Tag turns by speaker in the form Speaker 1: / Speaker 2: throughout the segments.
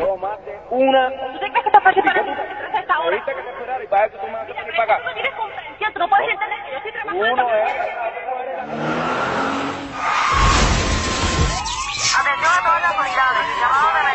Speaker 1: No, más de una.
Speaker 2: ¿Tú te crees que
Speaker 1: estás
Speaker 2: participando en esta hora?
Speaker 1: Ahorita que se esperar y para eso tú me vas a tener pagar.
Speaker 2: Tú no tienes comprensión, tú no puedes entender que yo estoy trabajando.
Speaker 1: Uno es. ¿eh?
Speaker 3: Atención ah, a todas las autoridades. Llamado de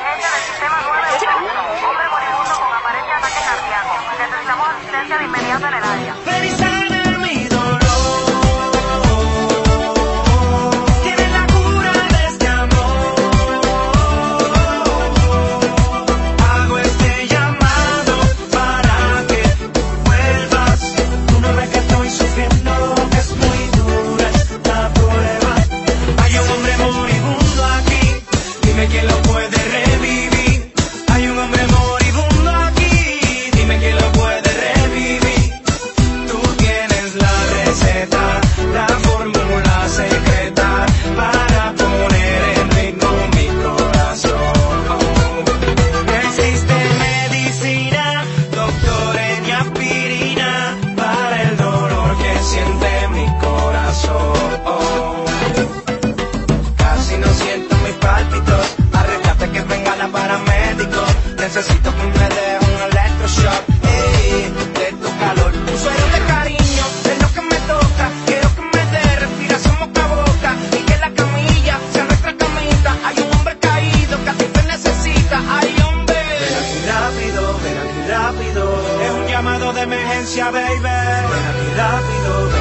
Speaker 3: emergencia,
Speaker 4: baby. Ven aquí rápido,